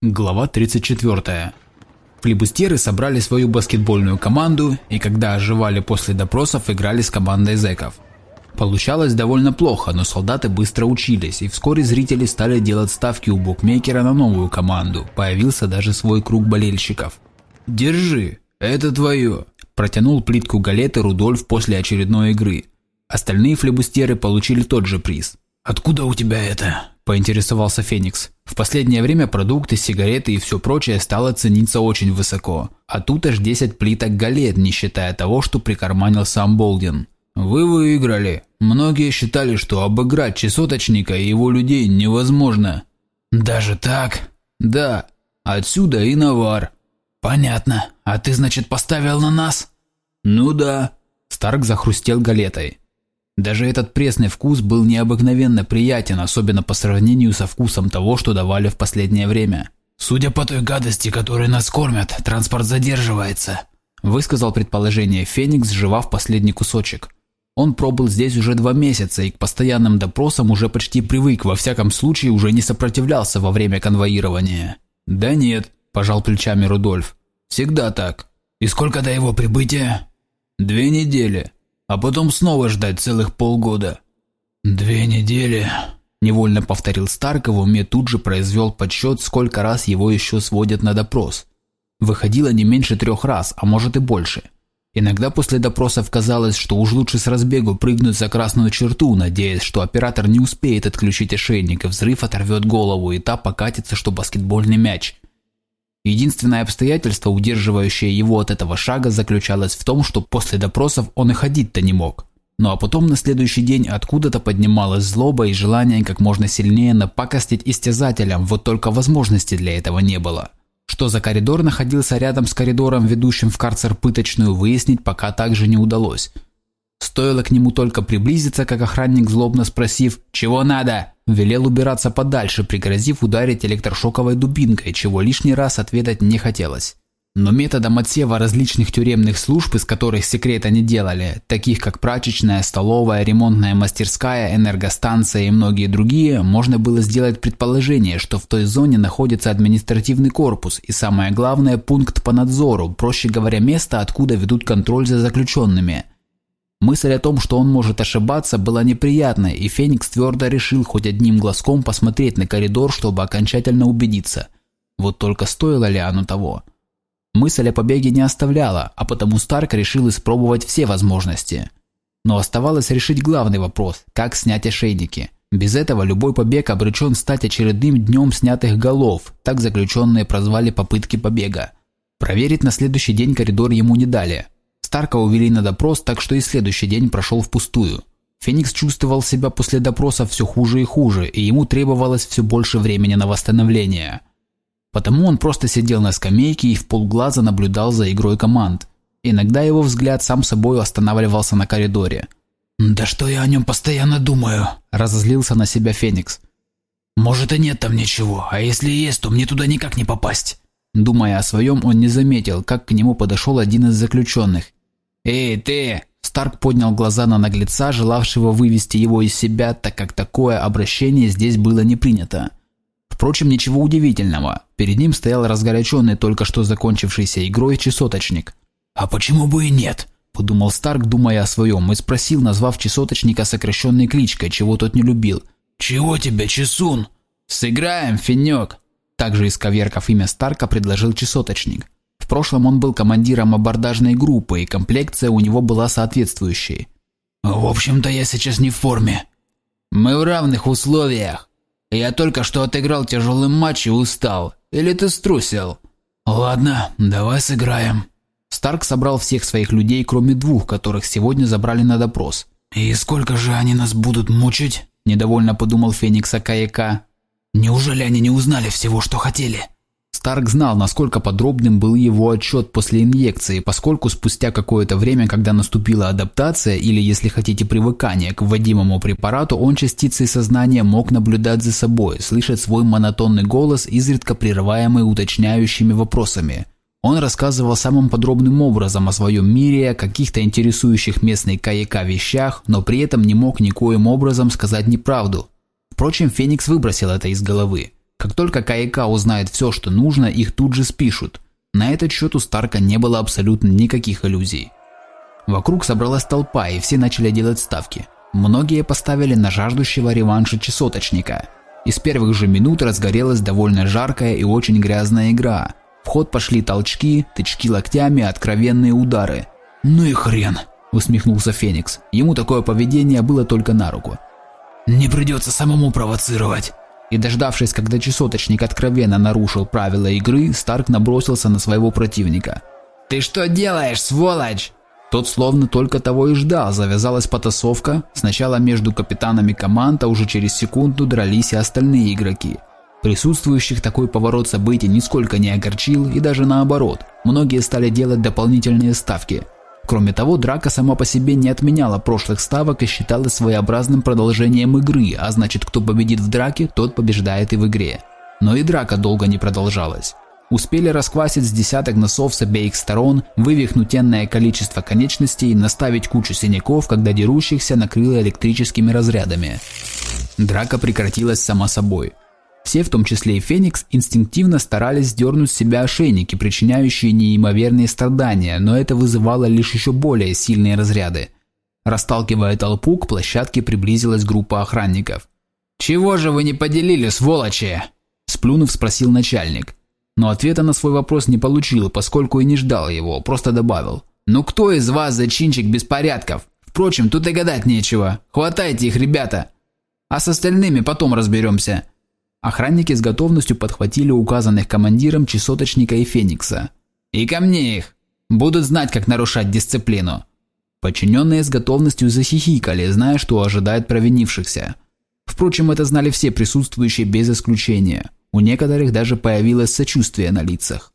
Глава 34. Флибустеры собрали свою баскетбольную команду и когда оживали после допросов, играли с командой зэков. Получалось довольно плохо, но солдаты быстро учились, и вскоре зрители стали делать ставки у букмекера на новую команду. Появился даже свой круг болельщиков. «Держи, это твое», – протянул плитку галеты Рудольф после очередной игры. Остальные флебустеры получили тот же приз. «Откуда у тебя это?» – поинтересовался Феникс. В последнее время продукты, сигареты и все прочее стало цениться очень высоко. А тут аж 10 плиток галет, не считая того, что прикарманил сам Болдин. «Вы выиграли. Многие считали, что обыграть чесоточника и его людей невозможно». «Даже так?» «Да. Отсюда и навар». «Понятно. А ты, значит, поставил на нас?» «Ну да». Старк захрустел галетой. Даже этот пресный вкус был необыкновенно приятен, особенно по сравнению со вкусом того, что давали в последнее время. «Судя по той гадости, которой нас кормят, транспорт задерживается», высказал предположение Феникс, сживав последний кусочек. Он пробыл здесь уже два месяца и к постоянным допросам уже почти привык, во всяком случае уже не сопротивлялся во время конвоирования. «Да нет», – пожал плечами Рудольф. «Всегда так». «И сколько до его прибытия?» «Две недели а потом снова ждать целых полгода. «Две недели», – невольно повторил Старк, в уме тут же произвел подсчет, сколько раз его еще сводят на допрос. Выходило не меньше трех раз, а может и больше. Иногда после допросов казалось, что уж лучше с разбегу прыгнуть за красную черту, надеясь, что оператор не успеет отключить ошейник, и взрыв оторвет голову, и та покатится, что баскетбольный мяч – Единственное обстоятельство, удерживающее его от этого шага, заключалось в том, что после допросов он и ходить-то не мог. Ну а потом на следующий день откуда-то поднималась злоба и желание как можно сильнее напакостить истязателям, вот только возможности для этого не было. Что за коридор находился рядом с коридором, ведущим в карцер пыточную, выяснить пока также не удалось. Стоило к нему только приблизиться, как охранник злобно спросив «Чего надо?», велел убираться подальше, пригрозив ударить электрошоковой дубинкой, чего лишний раз ответить не хотелось. Но методом отсева различных тюремных служб, из которых секрета не делали, таких как прачечная, столовая, ремонтная мастерская, энергостанция и многие другие, можно было сделать предположение, что в той зоне находится административный корпус и самое главное пункт по надзору, проще говоря место, откуда ведут контроль за заключенными – Мысль о том, что он может ошибаться, была неприятной, и Феникс твердо решил хоть одним глазком посмотреть на коридор, чтобы окончательно убедиться. Вот только стоило ли оно того? Мысль о побеге не оставляла, а потому Старк решил испробовать все возможности. Но оставалось решить главный вопрос – как снять ошейники. Без этого любой побег обречен стать очередным днем снятых голов, так заключенные прозвали попытки побега. Проверить на следующий день коридор ему не дали – Старка увели на допрос, так что и следующий день прошел впустую. Феникс чувствовал себя после допроса все хуже и хуже, и ему требовалось все больше времени на восстановление. Потому он просто сидел на скамейке и в полглаза наблюдал за игрой команд. Иногда его взгляд сам собой останавливался на коридоре. «Да что я о нем постоянно думаю?» – разозлился на себя Феникс. «Может и нет там ничего, а если и есть, то мне туда никак не попасть». Думая о своем, он не заметил, как к нему подошел один из заключенных «Эй, ты!» Старк поднял глаза на наглеца, желавшего вывести его из себя, так как такое обращение здесь было не принято. Впрочем, ничего удивительного. Перед ним стоял разгоряченный только что закончившейся игрой чесоточник. «А почему бы и нет?» – подумал Старк, думая о своем, и спросил, назвав чесоточника сокращенной кличкой, чего тот не любил. «Чего тебе, чесун?» «Сыграем, финек!» Также исковеркав имя Старка, предложил чесоточник. В прошлом он был командиром абордажной группы, и комплекция у него была соответствующей. «В общем-то, я сейчас не в форме». «Мы в равных условиях. Я только что отыграл тяжелый матч и устал. Или ты струсил?» «Ладно, давай сыграем». Старк собрал всех своих людей, кроме двух, которых сегодня забрали на допрос. «И сколько же они нас будут мучить?» – недовольно подумал Феникс Акаяка. «Неужели они не узнали всего, что хотели?» Старк знал, насколько подробным был его отчет после инъекции, поскольку спустя какое-то время, когда наступила адаптация или, если хотите, привыкание к вводимому препарату, он частицей сознания мог наблюдать за собой, слышать свой монотонный голос, изредка прерываемый уточняющими вопросами. Он рассказывал самым подробным образом о своем мире, о каких-то интересующих местной каяка вещах, но при этом не мог никоим образом сказать неправду. Впрочем, Феникс выбросил это из головы. Как только КАИК узнает все, что нужно, их тут же спишут. На этот счет у Старка не было абсолютно никаких иллюзий. Вокруг собралась толпа, и все начали делать ставки. Многие поставили на жаждущего реванша чесоточника. Из первых же минут разгорелась довольно жаркая и очень грязная игра. В ход пошли толчки, тычки локтями, откровенные удары. «Ну и хрен!» – усмехнулся Феникс. Ему такое поведение было только на руку. «Не придется самому провоцировать!» И дождавшись, когда чесоточник откровенно нарушил правила игры, Старк набросился на своего противника. «Ты что делаешь, сволочь?» Тот словно только того и ждал, завязалась потасовка, сначала между капитанами команд, а уже через секунду дрались и остальные игроки. Присутствующих такой поворот событий нисколько не огорчил и даже наоборот, многие стали делать дополнительные ставки. Кроме того, драка сама по себе не отменяла прошлых ставок и считалась своеобразным продолжением игры, а значит кто победит в драке, тот побеждает и в игре. Но и драка долго не продолжалась. Успели расквасить с десяток носов с обеих сторон, вывихнуть энное количество конечностей, наставить кучу синяков, когда дерущихся накрыло электрическими разрядами. Драка прекратилась сама собой. Все, в том числе и Феникс, инстинктивно старались сдернуть с себя ошейники, причиняющие неимоверные страдания, но это вызывало лишь еще более сильные разряды. Расталкивая толпу, к площадке приблизилась группа охранников. «Чего же вы не поделили, сволочи?» Сплюнув, спросил начальник но ответа на свой вопрос не получил, поскольку и не ждал его, просто добавил. «Ну кто из вас зачинщик беспорядков? Впрочем, тут и гадать нечего. Хватайте их, ребята. А с остальными потом разберемся». Охранники с готовностью подхватили указанных командиром чесоточника и Феникса. «И ко мне их! Будут знать, как нарушать дисциплину!» Подчиненные с готовностью захихикали, зная, что ожидает провинившихся. Впрочем, это знали все присутствующие без исключения. У некоторых даже появилось сочувствие на лицах.